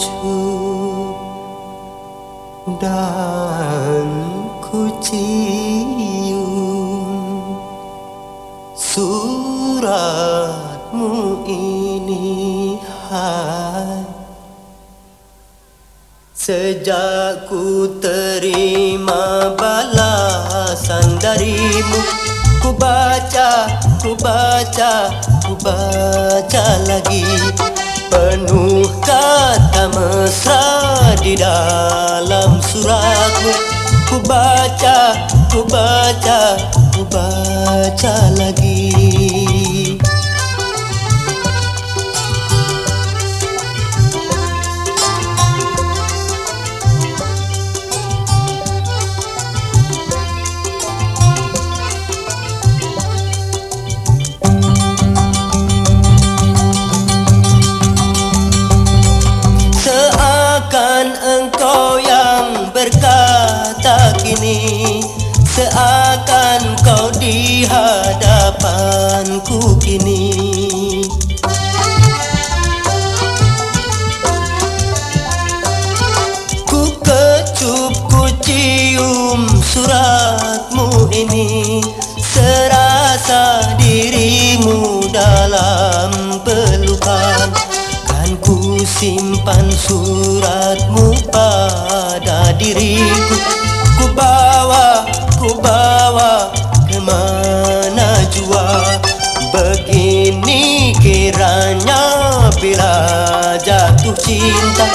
lucu dan ku cium suratmu ini hai. Sejak ku terima balasan darimu Ku baca, ku baca, ku baca lagi di dalam suratmu. Ku baca, ku baca, ku baca lagi hadapanku kini. Ku kecup, ku cium suratmu ini. Serasa dirimu dalam pelukan. Kan ku simpan suratmu pada diriku. Ku bawa, ku bawa cinta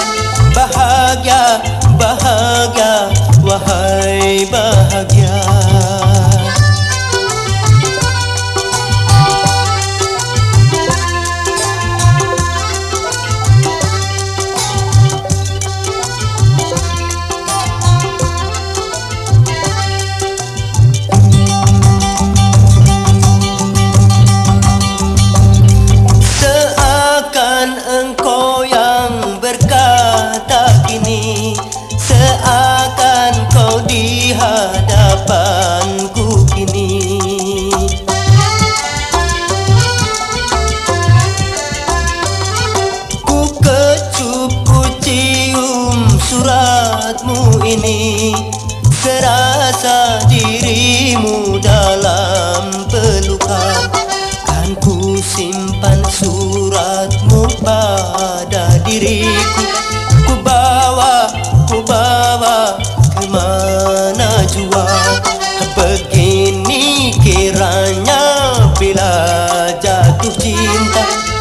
Bahagia, bahagia, wahai bahagia hadapanku kini. Ku kecup ku cium suratmu ini. Serasa dirimu dalam pelukan Kan ku simpan suratmu pada diriku Thank you.